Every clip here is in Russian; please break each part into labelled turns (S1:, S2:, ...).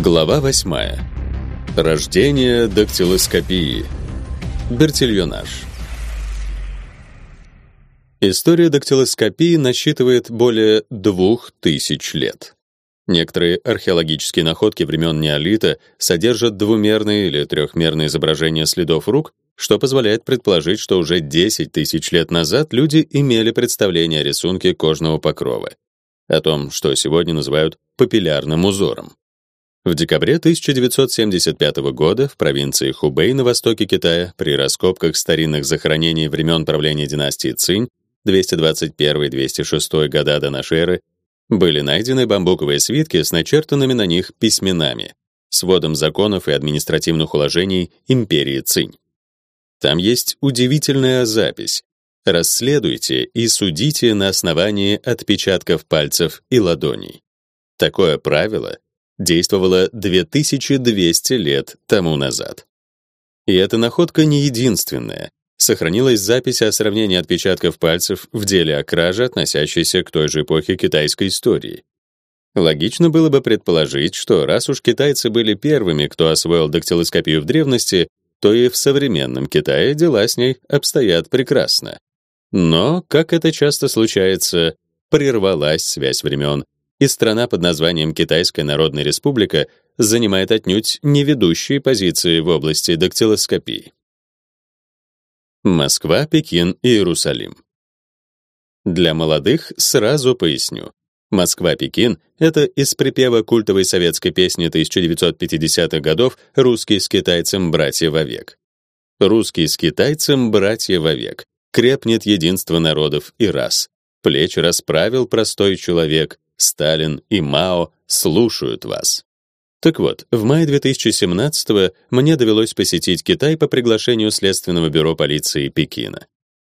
S1: Глава 8. Рождение дактилоскопии. Бертильонаж. История дактилоскопии насчитывает более двух тысяч лет. Некоторые археологические находки времен неолита содержат двумерные или трехмерные изображения следов рук, что позволяет предположить, что уже 10 тысяч лет назад люди имели представление о рисунке кожного покрова, о том, что сегодня называют папиллярным узором. В декабре 1975 года в провинции Хубэй на востоке Китая при раскопках старинных захоронений времен правления династии Цинь 221-206 года до нашей эры были найдены бамбуковые свитки с начертанными на них письменами, сводом законов и административных уложений империи Цинь. Там есть удивительная запись: расследуйте и судите на основании отпечатков пальцев и ладоней. Такое правило действовала 2200 лет тому назад. И эта находка не единственная. Сохранилась запись о сравнении отпечатков пальцев в деле о краже, относящейся к той же эпохе китайской истории. Логично было бы предположить, что раз уж китайцы были первыми, кто освоил дактилоскопию в древности, то и в современном Китае дела с ней обстоят прекрасно. Но, как это часто случается, прервалась связь времен, и страна под названием Китайская Народная Республика занимает отнюдь не ведущие позиции в области дактилоскопии. Москва, Пекин и Иерусалим. Для молодых сразу поясню. Москва-Пекин — это из припева культовой советской песни 1950-х годов «Русский с китайцем братья вовек». «Русский с китайцем братья вовек» крепнет единство народов и рас. Плечи расправил простой человек, Сталин и Мао слушают вас. Так вот, в мае 2017 мне довелось посетить Китай по приглашению Следственного бюро полиции Пекина.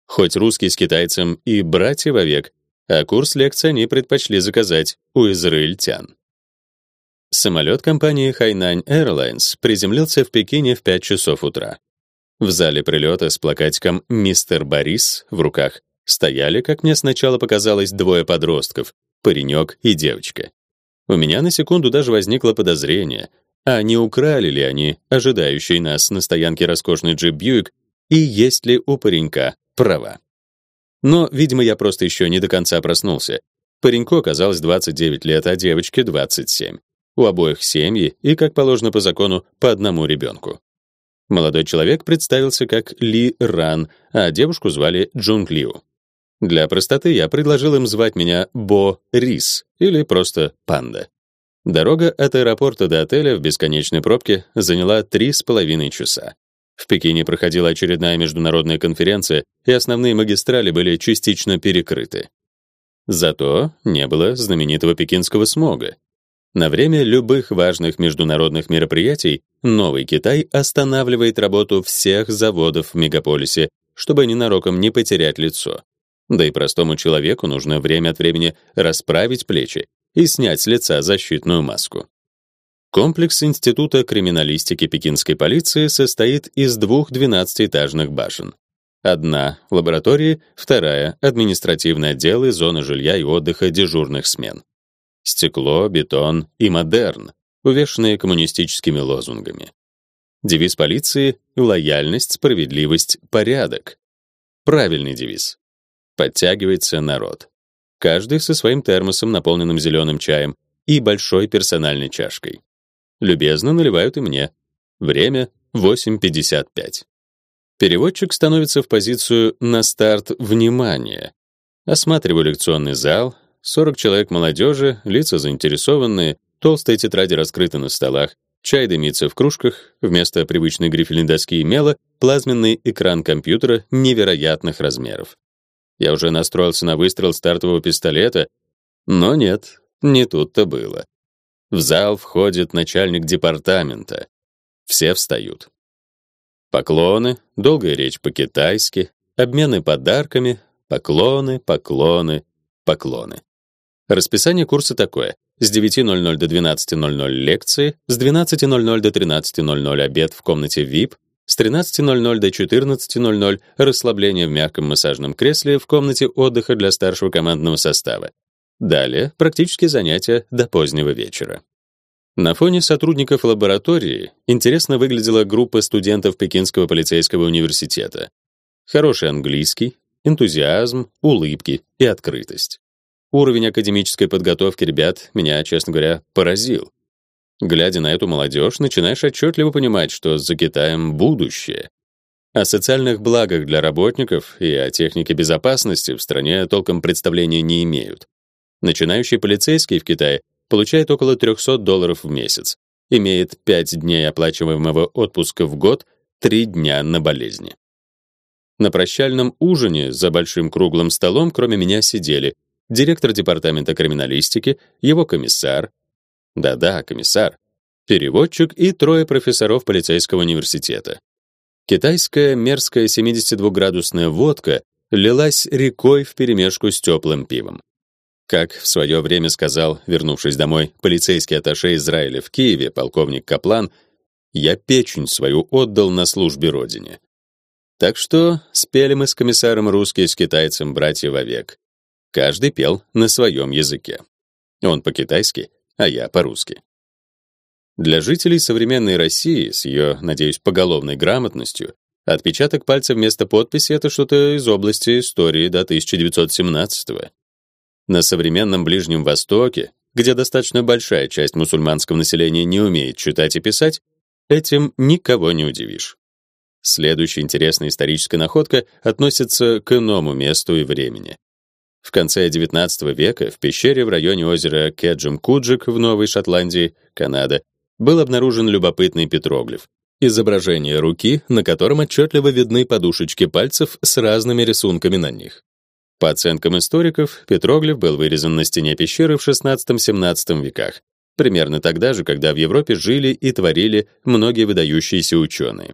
S1: Хоть русский с китайцем и братья вовек, а курс лекций они предпочли заказать у израильтян. Самолет компании Hainan Airlines приземлился в Пекине в 5 часов утра. В зале прилета с плакатиком «Мистер Борис» в руках стояли, как мне сначала показалось, двое подростков, паренек и девочка. У меня на секунду даже возникло подозрение, а не украли ли они ожидающий нас на стоянке роскошный джип Бьюик и есть ли у паренька права. Но, видимо, я просто еще не до конца проснулся. Пареньку оказалось 29 лет, а девочке 27. У обоих семьи и, как положено по закону, по одному ребенку. Молодой человек представился как Ли Ран, а девушку звали Джунг Лиу. Для простоты я предложил им звать меня Бо Рис или просто Панда. Дорога от аэропорта до отеля в бесконечной пробке заняла три с половиной часа. В Пекине проходила очередная международная конференция, и основные магистрали были частично перекрыты. Зато не было знаменитого пекинского смога. На время любых важных международных мероприятий Новый Китай останавливает работу всех заводов в мегаполисе, чтобы ненароком не потерять лицо. Да и простому человеку нужно время от времени расправить плечи и снять с лица защитную маску. Комплекс Института криминалистики пекинской полиции состоит из двух 12-этажных башен. Одна — лаборатории, вторая — административный отдел и зона жилья и отдыха дежурных смен. Стекло, бетон и модерн, увешанные коммунистическими лозунгами. Девиз полиции — лояльность, справедливость, порядок. Правильный девиз. Подтягивается народ. Каждый со своим термосом, наполненным зеленым чаем, и большой персональной чашкой. Любезно наливают и мне. Время 8:55. Переводчик становится в позицию на старт внимания. Осматриваю лекционный зал, 40 человек молодежи, лица заинтересованные, толстые тетради раскрыты на столах, чай дымится в кружках, вместо привычной грифельной доски и мела плазменный экран компьютера невероятных размеров. Я уже настроился на выстрел стартового пистолета, но нет, не тут-то было. В зал входит начальник департамента. Все встают. Поклоны, долгая речь по-китайски, обмены подарками, поклоны, поклоны, поклоны. Расписание курса такое: с 9:00 до 12:00 лекции, с 12:00 до 13:00 обед в комнате VIP, с 13:00 до 14:00 расслабление в мягком массажном кресле в комнате отдыха для старшего командного состава. Далее практические занятия до позднего вечера. На фоне сотрудников лаборатории интересно выглядела группа студентов Пекинского полицейского университета. Хороший английский, энтузиазм, улыбки и открытость. Уровень академической подготовки ребят меня, честно говоря, поразил. Глядя на эту молодежь, начинаешь отчетливо понимать, что за Китаем будущее. О социальных благах для работников и о технике безопасности в стране толком представления не имеют. Начинающий полицейский в Китае получает около 300 долларов в месяц, имеет 5 дней оплачиваемого отпуска в год, 3 дня на болезни. На прощальном ужине за большим круглым столом кроме меня сидели директор департамента криминалистики, его комиссар, да-да, комиссар, переводчик и трое профессоров полицейского университета. Китайская мерзкая 72-градусная водка лилась рекой вперемешку с теплым пивом. Как в свое время сказал, вернувшись домой, полицейский атташе Израиля в Киеве, полковник Каплан, я печень свою отдал на службе родине. Так что спели мы с комиссаром русский с китайцем братья вовек. Каждый пел на своем языке. Он по-китайски, а я по-русски. Для жителей современной России с ее, надеюсь, поголовной грамотностью отпечаток пальца вместо подписи это что-то из области истории до 1917 -го. На современном Ближнем Востоке, где достаточно большая часть мусульманского населения не умеет читать и писать, этим никого не удивишь. Следующая интересная историческая находка относится к иному месту и времени. В конце XIX века в пещере в районе озера Кеджем-Куджик в Новой Шотландии, Канада, был обнаружен любопытный петроглиф. Изображение руки, на котором отчетливо видны подушечки пальцев с разными рисунками на них. По оценкам историков, петроглиф был вырезан на стене пещеры в XVI-XVII веках, примерно тогда же, когда в Европе жили и творили многие выдающиеся ученые.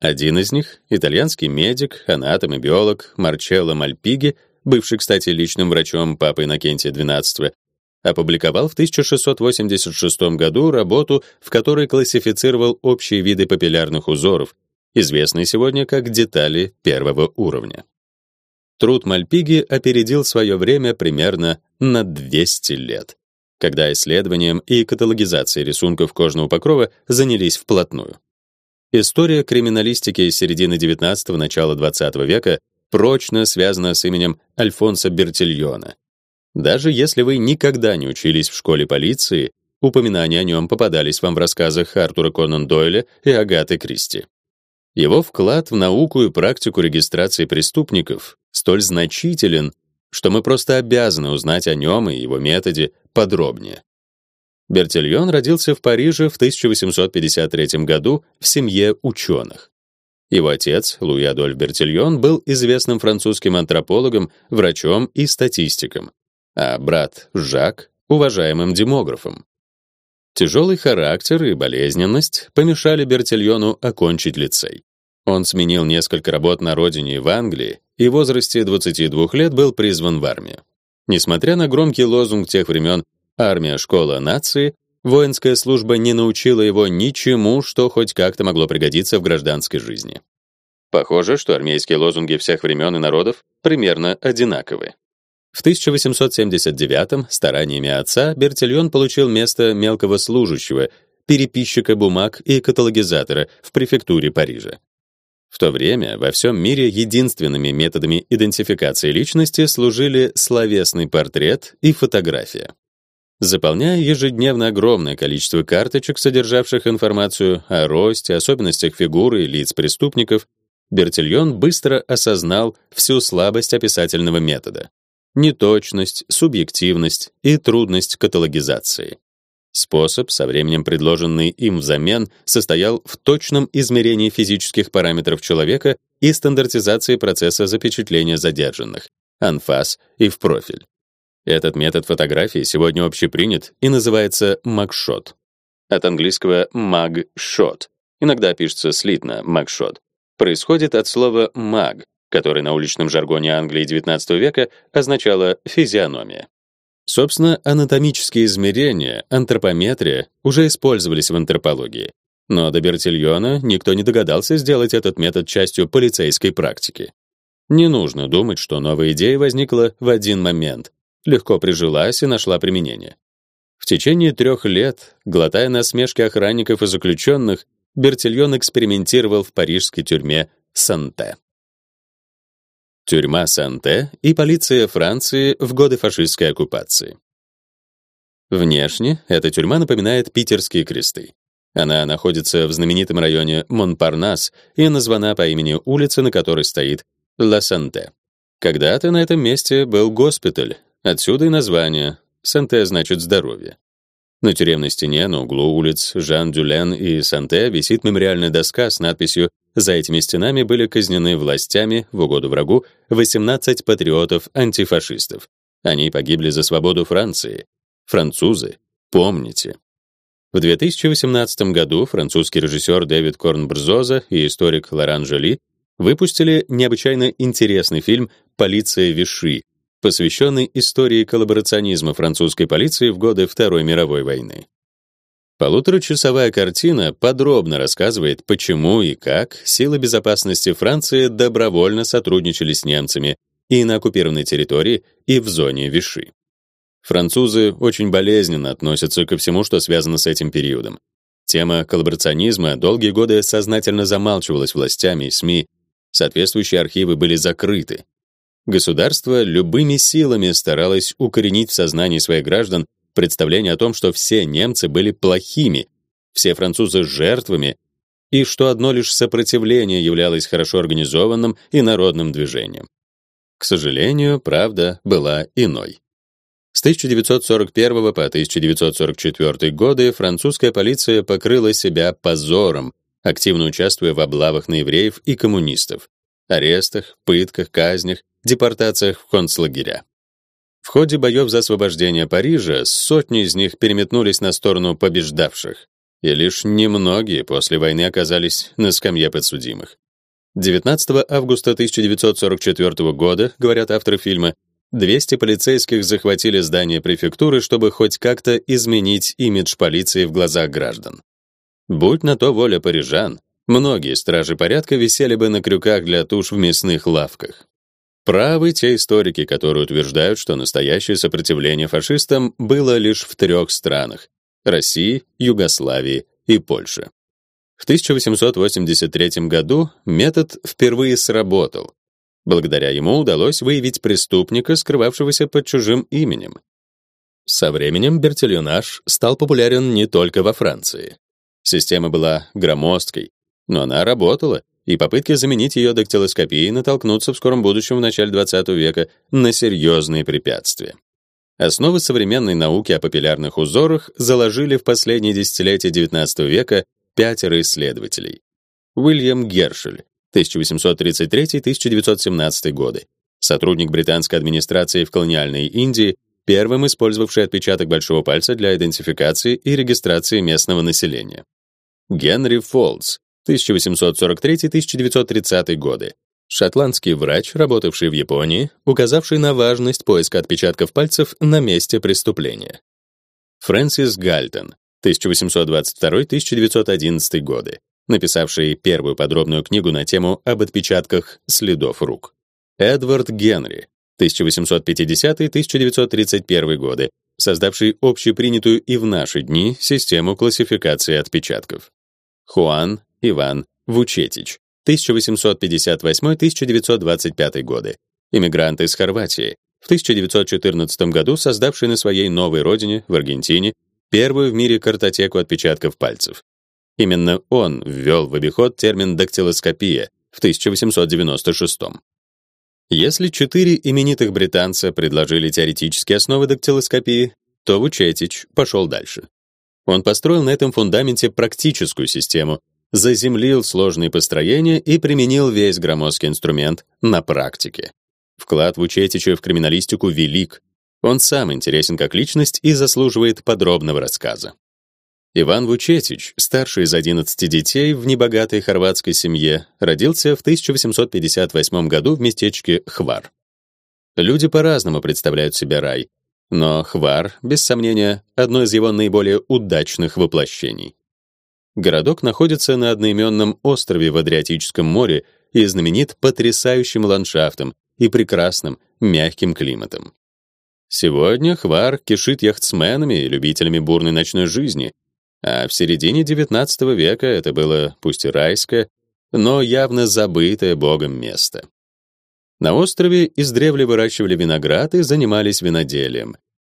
S1: Один из них, итальянский медик, анатом и биолог Марчелло Мальпиги, бывший, кстати, личным врачом папы Иннокентия XII, опубликовал в 1686 году работу, в которой классифицировал общие виды папиллярных узоров, известные сегодня как детали первого уровня. Труд Мальпиги опередил свое время примерно на 200 лет, когда исследованием и каталогизацией рисунков кожного покрова занялись вплотную. История криминалистики середины XIX начала XX века прочно связана с именем Альфонса Бертильона. Даже если вы никогда не учились в школе полиции, упоминания о нем попадались вам в рассказах Артура Конан Дойля и Агаты Кристи. Его вклад в науку и практику регистрации преступников столь значителен, что мы просто обязаны узнать о нем и его методе подробнее. Бертильон родился в Париже в 1853 году в семье ученых. Его отец, Луи Адольф Бертильон, был известным французским антропологом, врачом и статистиком, а брат Жак — уважаемым демографом. Тяжелый характер и болезненность помешали Бертильону окончить лицей. Он сменил несколько работ на родине в Англии и в возрасте 22 лет был призван в армию. Несмотря на громкий лозунг тех времен «Армия — школа нации», воинская служба не научила его ничему, что хоть как-то могло пригодиться в гражданской жизни. Похоже, что армейские лозунги всех времен и народов примерно одинаковы. В 1879 стараниями отца Бертильон получил место мелкого служащего, переписчика бумаг и каталогизатора в префектуре Парижа. В то время во всем мире единственными методами идентификации личности служили словесный портрет и фотография. Заполняя ежедневно огромное количество карточек, содержавших информацию о росте, особенностях фигуры и лиц преступников, Бертильон быстро осознал всю слабость описательного метода: неточность, субъективность и трудность каталогизации. Способ, со временем предложенный им взамен, состоял в точном измерении физических параметров человека и стандартизации процесса запечатления задержанных, анфас и в профиль. Этот метод фотографии сегодня общепринят и называется макшот. От английского mug-shot, иногда пишется слитно макшот, происходит от слова mag, который на уличном жаргоне Англии XIX века означало физиономия. Собственно, анатомические измерения, антропометрия уже использовались в антропологии. Но до Бертильона никто не догадался сделать этот метод частью полицейской практики. Не нужно думать, что новая идея возникла в один момент, легко прижилась и нашла применение. В течение трех лет, глотая насмешки охранников и заключенных, Бертильон экспериментировал в парижской тюрьме Санте. Тюрьма Санте и полиция Франции в годы фашистской оккупации. Внешне эта тюрьма напоминает питерские кресты. Она находится в знаменитом районе Монпарнас и названа по имени улицы, на которой стоит Ла Санте. Когда-то на этом месте был госпиталь, отсюда и название. Санте значит здоровье. На тюремной стене на углу улиц Жан-Дюлен и Санте висит мемориальная доска с надписью «За этими стенами были казнены властями в угоду врагу 18 патриотов-антифашистов. Они погибли за свободу Франции. Французы, помните». В 2018 году французский режиссер Дэвид Корнбрзоза и историк Лоран Жоли выпустили необычайно интересный фильм «Полиция Виши», посвященный истории коллаборационизма французской полиции в годы Второй мировой войны. Полуторачасовая картина подробно рассказывает, почему и как силы безопасности Франции добровольно сотрудничали с немцами и на оккупированной территории, и в зоне Виши. Французы очень болезненно относятся ко всему, что связано с этим периодом. Тема коллаборационизма долгие годы сознательно замалчивалась властями и СМИ, соответствующие архивы были закрыты. Государство любыми силами старалось укоренить в сознании своих граждан представление о том, что все немцы были плохими, все французы жертвами, и что одно лишь сопротивление являлось хорошо организованным и народным движением. К сожалению, правда была иной. С 1941 по 1944 годы французская полиция покрыла себя позором, активно участвуя в облавах на евреев и коммунистов, арестах, пытках, казнях, депортациях в концлагеря. В ходе боев за освобождение Парижа сотни из них переметнулись на сторону побеждавших, и лишь немногие после войны оказались на скамье подсудимых. 19 августа 1944 года, говорят авторы фильма, 200 полицейских захватили здание префектуры, чтобы хоть как-то изменить имидж полиции в глазах граждан. Будь на то воля парижан, многие стражи порядка висели бы на крюках для туш в мясных лавках. Правы те историки, которые утверждают, что настоящее сопротивление фашистам было лишь в трех странах: России, Югославии и Польше. В 1883 году метод впервые сработал. Благодаря ему удалось выявить преступника, скрывавшегося под чужим именем. Со временем бертильонаж стал популярен не только во Франции. Система была громоздкой, но она работала, и попытки заменить ее дактилоскопией натолкнутся в скором будущем в начале 20 века на серьезные препятствия. Основы современной науки о папиллярных узорах заложили в последние десятилетия XIX века пятеро исследователей. Уильям Гершель, 1833-1917 годы, сотрудник британской администрации в колониальной Индии, первым использовавший отпечаток большого пальца для идентификации и регистрации местного населения. Генри Фолдс, 1843-1930 годы. Шотландский врач, работавший в Японии, указавший на важность поиска отпечатков пальцев на месте преступления. Фрэнсис Гальтон, 1822-1911 годы, написавший первую подробную книгу на тему об отпечатках следов рук. Эдвард Генри, 1850-1931 годы, создавший общепринятую и в наши дни систему классификации отпечатков. Хуан Иван Вучетич, 1858-1925 годы, иммигрант из Хорватии, в 1914 году создавший на своей новой родине, в Аргентине, первую в мире картотеку отпечатков пальцев. Именно он ввел в обиход термин дактилоскопия в 1896 Если четыре именитых британца предложили теоретические основы дактилоскопии, то Вучетич пошел дальше. Он построил на этом фундаменте практическую систему, заземлил сложные построения и применил весь громоздкий инструмент на практике. Вклад Вучетича в криминалистику велик. Он сам интересен как личность и заслуживает подробного рассказа. Иван Вучетич, старший из 11 детей в небогатой хорватской семье, родился в 1858 году в местечке Хвар. Люди по-разному представляют себе рай, но Хвар, без сомнения, одно из его наиболее удачных воплощений. Городок находится на одноименном острове в Адриатическом море и знаменит потрясающим ландшафтом и прекрасным мягким климатом. Сегодня Хвар кишит яхтсменами и любителями бурной ночной жизни, а в середине XIX века это было пусть и райское, но явно забытое богом место. На острове издревле выращивали виноград и занимались виноделием.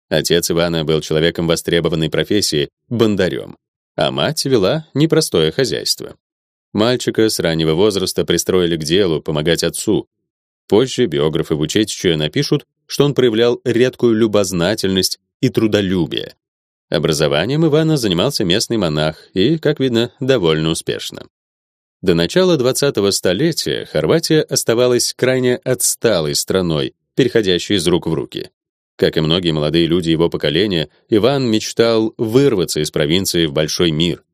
S1: Отец Ивана был человеком востребованной профессии бандарем, а мать вела непростое хозяйство. Мальчика с раннего возраста пристроили к делу помогать отцу. Позже биографы Вучетича напишут, что он проявлял редкую любознательность и трудолюбие. Образованием Ивана занимался местный монах и, как видно, довольно успешно. До начала 20-го столетия Хорватия оставалась крайне отсталой страной, переходящей из рук в руки. Как и многие молодые люди его поколения, Иван мечтал вырваться из провинции в большой мир.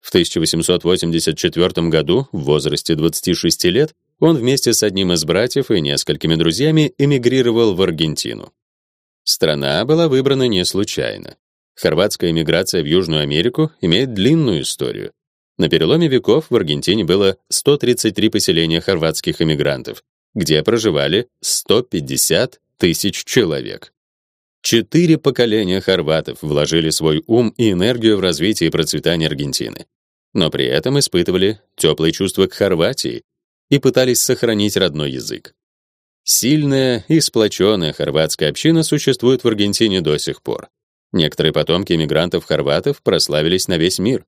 S1: В 1884 году, в возрасте 26 лет, он вместе с одним из братьев и несколькими друзьями эмигрировал в Аргентину. Страна была выбрана не случайно. Хорватская эмиграция в Южную Америку имеет длинную историю. На переломе веков в Аргентине было 133 поселения хорватских эмигрантов, где проживали 150 тысяч человек. Четыре поколения хорватов вложили свой ум и энергию в развитие и процветание Аргентины, но при этом испытывали теплые чувства к Хорватии и пытались сохранить родной язык. Сильная и сплоченная хорватская община существует в Аргентине до сих пор. Некоторые потомки эмигрантов-хорватов прославились на весь мир.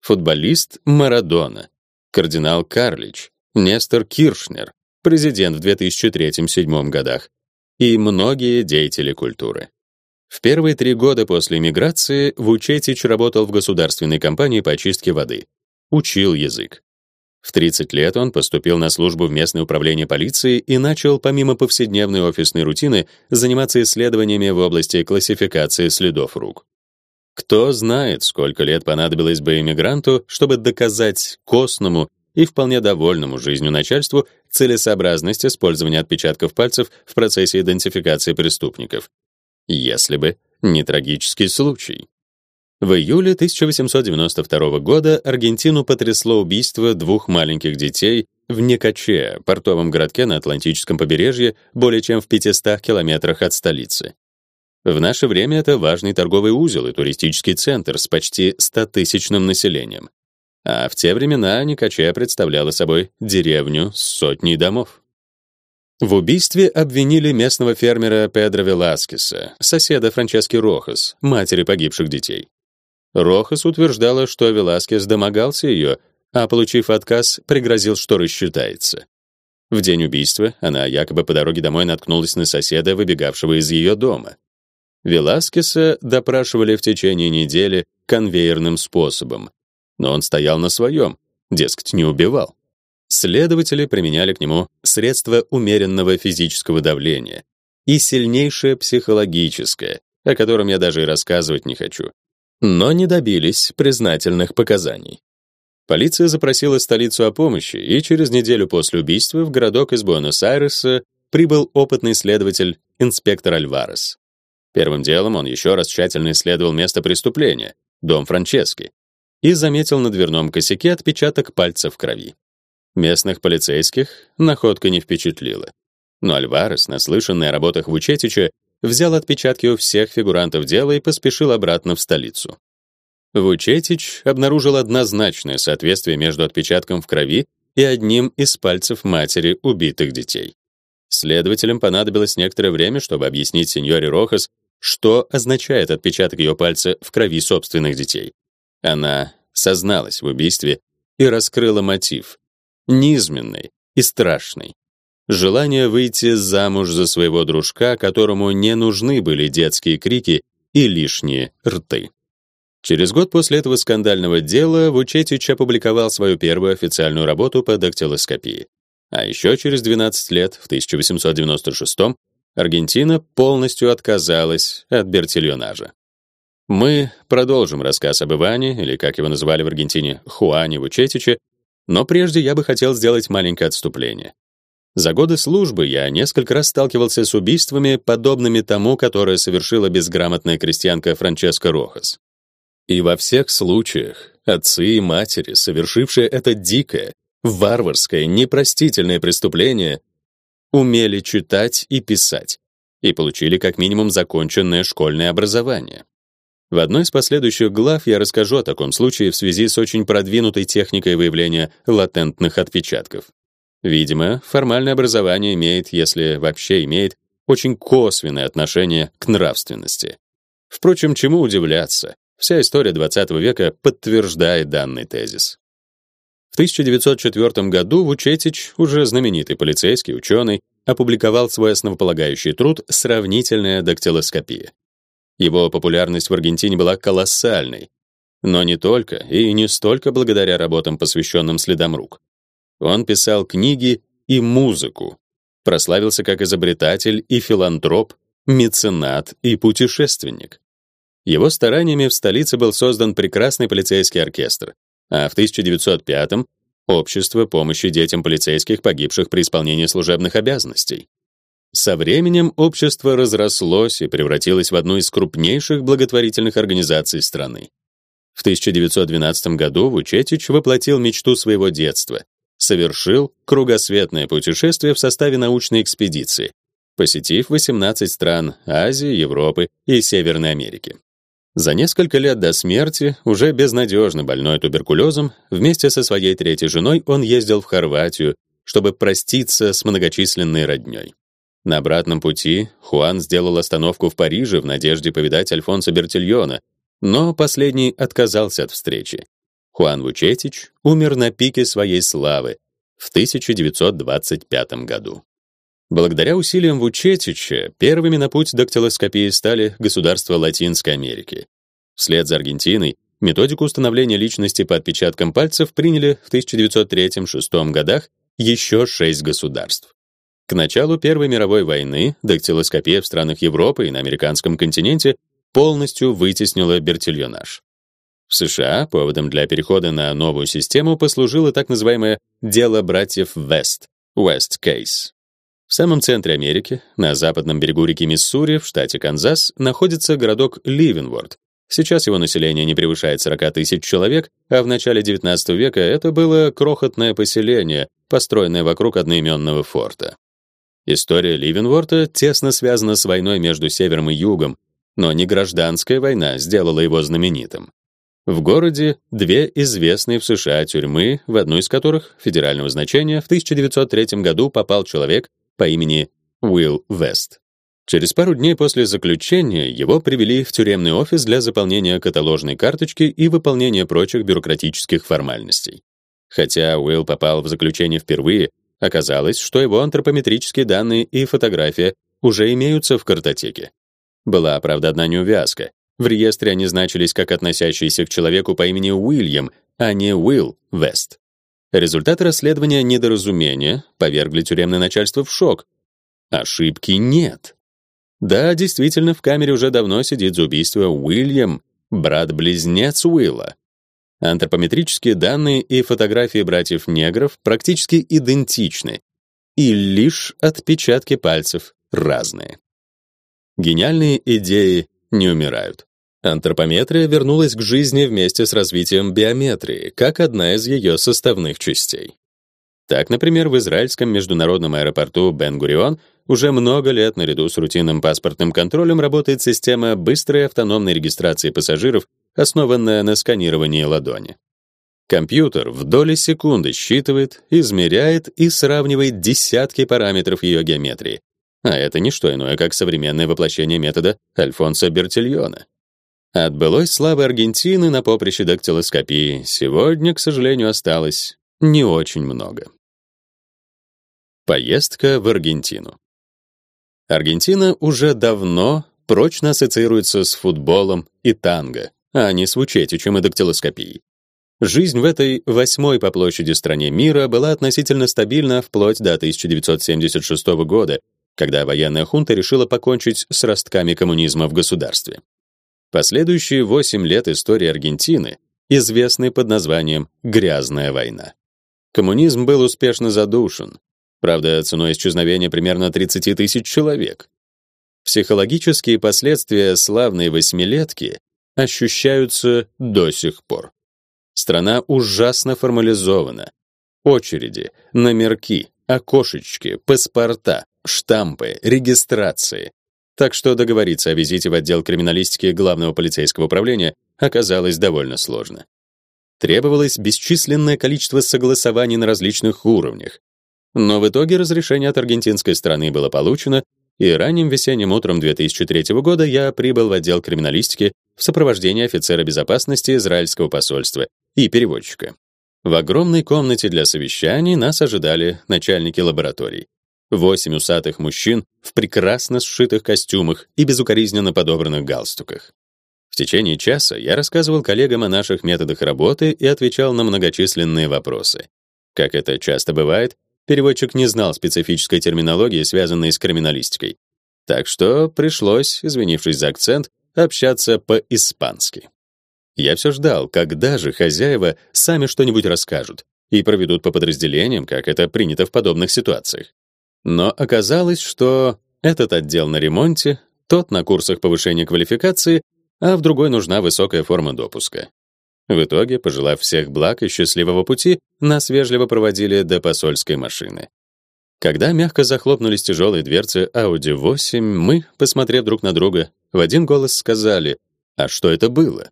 S1: Футболист Марадона, кардинал Карлич, Нестор Киршнер, президент в 2003-2007 годах и многие деятели культуры. В первые три года после эмиграции Вучетич работал в государственной компании по очистке воды. Учил язык. В 30 лет он поступил на службу в местное управление полиции и начал, помимо повседневной офисной рутины, заниматься исследованиями в области классификации следов рук. Кто знает, сколько лет понадобилось бы иммигранту, чтобы доказать костному и вполне довольному жизнью начальству целесообразность использования отпечатков пальцев в процессе идентификации преступников. Если бы не трагический случай. В июле 1892 года Аргентину потрясло убийство двух маленьких детей в Некаче, портовом городке на Атлантическом побережье, более чем в 500 километрах от столицы. В наше время это важный торговый узел и туристический центр с почти 100-тысячным населением. А в те времена Никаче представляла собой деревню с сотней домов. В убийстве обвинили местного фермера Педро Веласкеса, соседа Франчески Рохас, матери погибших детей. Рохас утверждала, что Веласкес домогался ее, а, получив отказ, пригрозил, что рассчитается. В день убийства она якобы по дороге домой наткнулась на соседа, выбегавшего из ее дома. Веласкеса допрашивали в течение недели конвейерным способом, но он стоял на своем, дескать, не убивал. Следователи применяли к нему средства умеренного физического давления и сильнейшее психологическое, о котором я даже и рассказывать не хочу но не добились признательных показаний. Полиция запросила столицу о помощи, и через неделю после убийства в городок из Буэнос-Айреса прибыл опытный следователь, инспектор Альварес. Первым делом он еще раз тщательно исследовал место преступления, дом Франчески, и заметил на дверном косяке отпечаток пальца в крови. Местных полицейских находка не впечатлила. Но Альварес, наслышанный о работах Вучетича, взял отпечатки у всех фигурантов дела и поспешил обратно в столицу. Вучетич обнаружил однозначное соответствие между отпечатком в крови и одним из пальцев матери убитых детей. Следователям понадобилось некоторое время, чтобы объяснить сеньоре Рохас, что означает отпечаток ее пальца в крови собственных детей. Она созналась в убийстве и раскрыла мотив низменный и страшный. Желание выйти замуж за своего дружка, которому не нужны были детские крики и лишние рты. Через год после этого скандального дела Вучетич опубликовал свою первую официальную работу по дактилоскопии. А еще через 12 лет, в 1896 Аргентина полностью отказалась от бертильонажа. Мы продолжим рассказ об Иване, или как его называли в Аргентине, Хуане Вучетиче, но прежде я бы хотел сделать маленькое отступление. За годы службы я несколько раз сталкивался с убийствами, подобными тому, которое совершила безграмотная крестьянка Франческа Рохас. И во всех случаях отцы и матери, совершившие это дикое, варварское, непростительное преступление, умели читать и писать и получили как минимум законченное школьное образование. В одной из последующих глав я расскажу о таком случае в связи с очень продвинутой техникой выявления латентных отпечатков. Видимо, формальное образование имеет, если вообще имеет, очень косвенное отношение к нравственности. Впрочем, чему удивляться? Вся история XX века подтверждает данный тезис. В 1904 году Вучетич, уже знаменитый полицейский ученый, опубликовал свой основополагающий труд «Сравнительная дактилоскопия». Его популярность в Аргентине была колоссальной, но не только и не столько благодаря работам, посвященным следам рук. Он писал книги и музыку, прославился как изобретатель и филантроп, меценат и путешественник. Его стараниями в столице был создан прекрасный полицейский оркестр, а в 1905-м Общество помощи детям полицейских, погибших при исполнении служебных обязанностей. Со временем общество разрослось и превратилось в одну из крупнейших благотворительных организаций страны. В 1912 году Вучетич воплотил мечту своего детства, совершил кругосветное путешествие в составе научной экспедиции, посетив 18 стран Азии, Европы и Северной Америки. За несколько лет до смерти, уже безнадежно больной туберкулезом, вместе со своей третьей женой он ездил в Хорватию, чтобы проститься с многочисленной роднёй. На обратном пути Хуан сделал остановку в Париже в надежде повидать Альфонсо Бертильона, но последний отказался от встречи. Хуан Вучетич умер на пике своей славы в 1925 году. Благодаря усилиям Вучетича первыми на путь дактилоскопии стали государства Латинской Америки. Вслед за Аргентиной методику установления личности по отпечаткам пальцев приняли в 1903-1906 годах еще шесть государств. К началу Первой мировой войны дактилоскопия в странах Европы и на американском континенте полностью вытеснила бертильонаж. В США поводом для перехода на новую систему послужило так называемое дело братьев Вест, West Case. В самом центре Америки, на западном берегу реки Миссури, в штате Канзас, находится городок Ливенворд. Сейчас его население не превышает 40 тысяч человек, а в начале XIX века это было крохотное поселение, построенное вокруг одноименного форта. История Ливенворта тесно связана с войной между севером и югом, но не гражданская война сделала его знаменитым. В городе две известные в США тюрьмы, в одну из которых федерального значения в 1903 году попал человек, по имени Уилл Вест. Через пару дней после заключения его привели в тюремный офис для заполнения каталожной карточки и выполнения прочих бюрократических формальностей. Хотя Уилл попал в заключение впервые, оказалось, что его антропометрические данные и фотография уже имеются в картотеке. Была, правда, одна неувязка. В реестре они значились как относящиеся к человеку по имени Уильям, а не Уилл Вест. Результаты расследования недоразумения повергли тюремное начальство в шок. Ошибки нет. Да, действительно, в камере уже давно сидит за убийство Уильям, брат-близнец Уилла. Антропометрические данные и фотографии братьев-негров практически идентичны, и лишь отпечатки пальцев разные. Гениальные идеи не умирают. Антропометрия вернулась к жизни вместе с развитием биометрии, как одна из ее составных частей. Так, например, в израильском международном аэропорту Бен-Гурион уже много лет наряду с рутинным паспортным контролем работает система быстрой автономной регистрации пассажиров, основанная на сканировании ладони. Компьютер в доли секунды считывает, измеряет и сравнивает десятки параметров ее геометрии. А это не что иное, как современное воплощение метода Альфонсо Бертильона. От былой славы Аргентины на поприще дактилоскопии сегодня, к сожалению, осталось не очень много. Поездка в Аргентину. Аргентина уже давно прочно ассоциируется с футболом и танго, а не с вучетичем и дактилоскопией. Жизнь в этой восьмой по площади стране мира была относительно стабильна вплоть до 1976 года, когда военная хунта решила покончить с ростками коммунизма в государстве. Последующие 8 лет истории Аргентины известны под названием «Грязная война». Коммунизм был успешно задушен, правда, ценой исчезновения примерно 30 тысяч человек. Психологические последствия славной восьмилетки ощущаются до сих пор. Страна ужасно формализована. Очереди, номерки, окошечки, паспорта, штампы, регистрации, Так что договориться о визите в отдел криминалистики Главного полицейского управления оказалось довольно сложно. Требовалось бесчисленное количество согласований на различных уровнях. Но в итоге разрешение от аргентинской стороны было получено, и ранним весенним утром 2003 года я прибыл в отдел криминалистики в сопровождении офицера безопасности израильского посольства и переводчика. В огромной комнате для совещаний нас ожидали начальники лабораторий. Восемь усатых мужчин в прекрасно сшитых костюмах и безукоризненно подобранных галстуках. В течение часа я рассказывал коллегам о наших методах работы и отвечал на многочисленные вопросы. Как это часто бывает, переводчик не знал специфической терминологии, связанной с криминалистикой. Так что пришлось, извинившись за акцент, общаться по-испански. Я все ждал, когда же хозяева сами что-нибудь расскажут и проведут по подразделениям, как это принято в подобных ситуациях. Но оказалось, что этот отдел на ремонте, тот на курсах повышения квалификации, а в другой нужна высокая форма допуска. В итоге, пожелав всех благ и счастливого пути, нас вежливо проводили до посольской машины. Когда мягко захлопнулись тяжелые дверцы Audi 8, мы, посмотрев друг на друга, в один голос сказали: "А что это было?"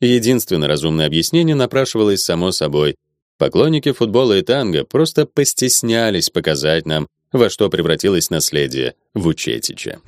S1: Единственное разумное объяснение напрашивалось само собой. Поклонники футбола и танго просто постеснялись показать нам, во что превратилось наследие Вучетича.